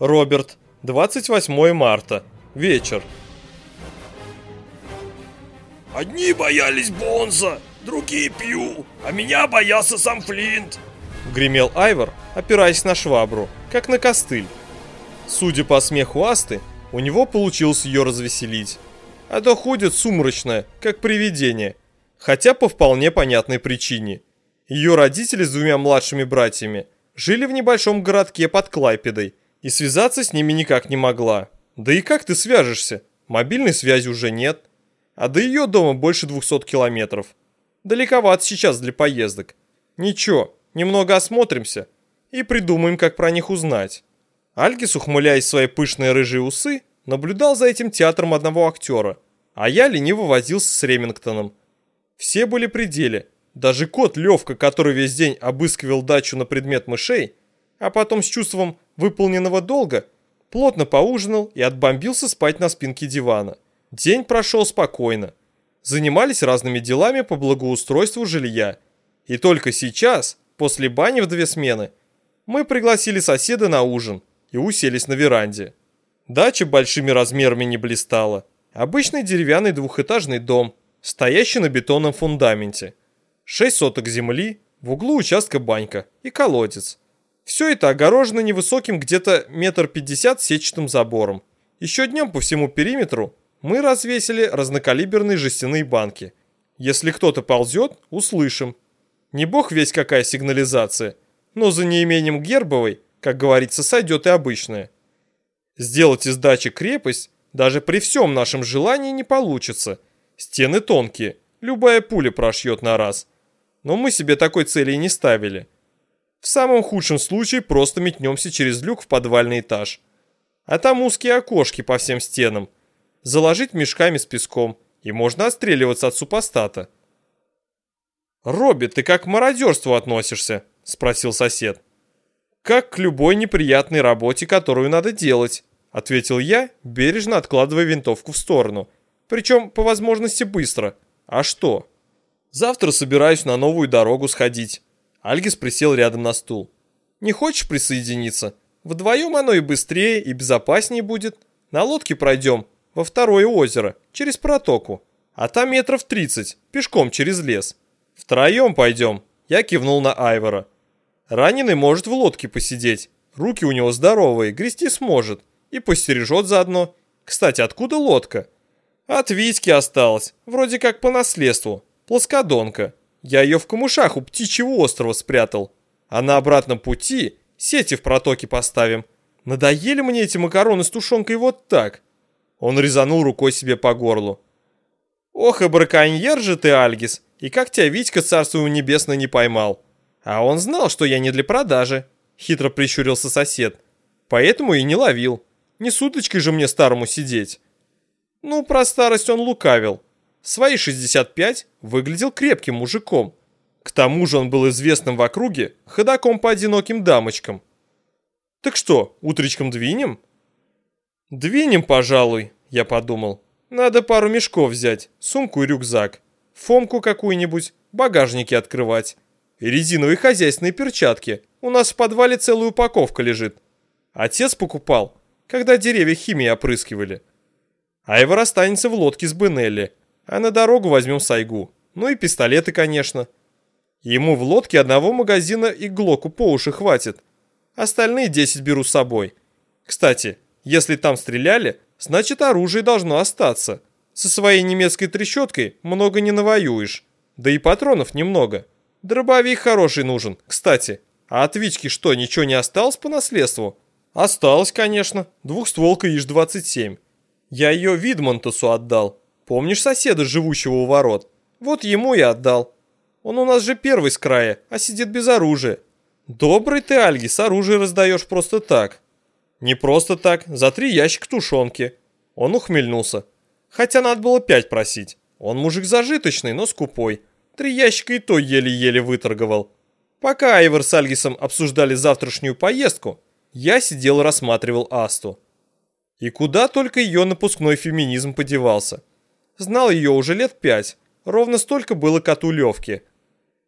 Роберт, 28 марта, вечер. Одни боялись Бонза, другие Пью, а меня боялся сам Флинт. Гремел Айвор, опираясь на швабру, как на костыль. Судя по смеху Асты, у него получилось ее развеселить. А то ходит сумрачная, как привидение, хотя по вполне понятной причине. Ее родители с двумя младшими братьями жили в небольшом городке под Клайпедой и связаться с ними никак не могла. Да и как ты свяжешься? Мобильной связи уже нет. А до ее дома больше 200 километров. Далековато сейчас для поездок. Ничего, немного осмотримся и придумаем, как про них узнать. Альгис, ухмыляясь свои пышные рыжие усы, наблюдал за этим театром одного актера, а я лениво возился с Ремингтоном. Все были при деле. Даже кот Левка, который весь день обыскивал дачу на предмет мышей, а потом с чувством выполненного долга, плотно поужинал и отбомбился спать на спинке дивана. День прошел спокойно. Занимались разными делами по благоустройству жилья. И только сейчас, после бани в две смены, мы пригласили соседа на ужин и уселись на веранде. Дача большими размерами не блистала. Обычный деревянный двухэтажный дом, стоящий на бетонном фундаменте. Шесть соток земли, в углу участка банька и колодец. Все это огорожено невысоким где-то метр пятьдесят сетчатым забором. Еще днем по всему периметру мы развесили разнокалиберные жестяные банки. Если кто-то ползет, услышим. Не бог весь какая сигнализация, но за неимением гербовой, как говорится, сойдет и обычная. Сделать из дачи крепость даже при всем нашем желании не получится. Стены тонкие, любая пуля прошьет на раз. Но мы себе такой цели и не ставили. В самом худшем случае просто метнемся через люк в подвальный этаж. А там узкие окошки по всем стенам – заложить мешками с песком, и можно отстреливаться от супостата. «Робби, ты как к мародерству относишься?» – спросил сосед. «Как к любой неприятной работе, которую надо делать», – ответил я, бережно откладывая винтовку в сторону. Причем, по возможности, быстро. А что? «Завтра собираюсь на новую дорогу сходить». Альгис присел рядом на стул. «Не хочешь присоединиться? Вдвоем оно и быстрее, и безопаснее будет. На лодке пройдем, во второе озеро, через протоку. А там метров 30, пешком через лес. Втроем пойдем, я кивнул на Айвора. Раненый может в лодке посидеть, руки у него здоровые, грести сможет. И постережет заодно. Кстати, откуда лодка? От Витьки осталась, вроде как по наследству, плоскодонка. Я ее в камышах у птичьего острова спрятал. А на обратном пути сети в протоке поставим. Надоели мне эти макароны с тушенкой вот так. Он резанул рукой себе по горлу. «Ох и браконьер же ты, Альгис, и как тебя Витька, царство небесное, не поймал? А он знал, что я не для продажи», — хитро прищурился сосед. «Поэтому и не ловил. Не с же мне старому сидеть». Ну, про старость он лукавил. Свои 65 выглядел крепким мужиком. К тому же он был известным в округе ходаком по одиноким дамочкам. «Так что, утречком двинем?» «Двинем, пожалуй», — я подумал. «Надо пару мешков взять, сумку и рюкзак, фомку какую-нибудь, багажники открывать. И резиновые хозяйственные перчатки. У нас в подвале целая упаковка лежит. Отец покупал, когда деревья химией опрыскивали. Айвор останется в лодке с Бенелли, а на дорогу возьмем сайгу. Ну и пистолеты, конечно. Ему в лодке одного магазина и глоку по уши хватит. Остальные 10 беру с собой. Кстати, если там стреляли, значит оружие должно остаться. Со своей немецкой трещоткой много не навоюешь. Да и патронов немного. Дробовик хороший нужен, кстати. А от Вички что, ничего не осталось по наследству? Осталось, конечно. Двухстволка ИЖ-27. Я ее Видмонтусу отдал. Помнишь соседа, живущего у ворот? Вот ему и отдал. Он у нас же первый с края, а сидит без оружия. Добрый ты, Альгис, оружие раздаешь просто так. Не просто так, за три ящика тушенки. Он ухмельнулся. Хотя надо было пять просить. Он мужик зажиточный, но скупой. Три ящика и то еле-еле выторговал. Пока Айвер с Альгисом обсуждали завтрашнюю поездку, я сидел рассматривал Асту. И куда только ее напускной феминизм подевался. Знал ее уже лет пять, ровно столько было коту Левки,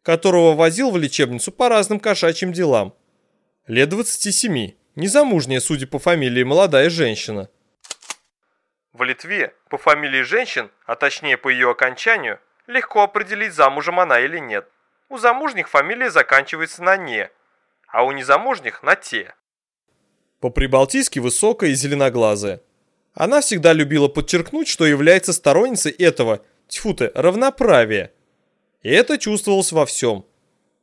которого возил в лечебницу по разным кошачьим делам. Лет 27 незамужняя, судя по фамилии, молодая женщина. В Литве по фамилии женщин, а точнее по ее окончанию, легко определить, замужем она или нет. У замужних фамилия заканчивается на «не», а у незамужних на «те». По-прибалтийски высокая и зеленоглазая. Она всегда любила подчеркнуть, что является сторонницей этого, тьфу ты, равноправия. И это чувствовалось во всем.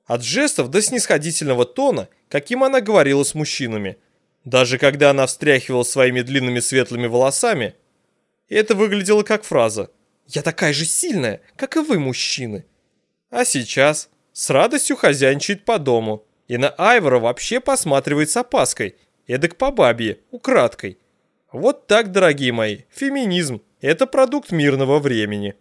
От жестов до снисходительного тона, каким она говорила с мужчинами. Даже когда она встряхивала своими длинными светлыми волосами, это выглядело как фраза «Я такая же сильная, как и вы, мужчины». А сейчас с радостью хозяйничает по дому. И на Айвора вообще посматривает с опаской, эдак по бабье, украдкой. Вот так, дорогие мои, феминизм – это продукт мирного времени.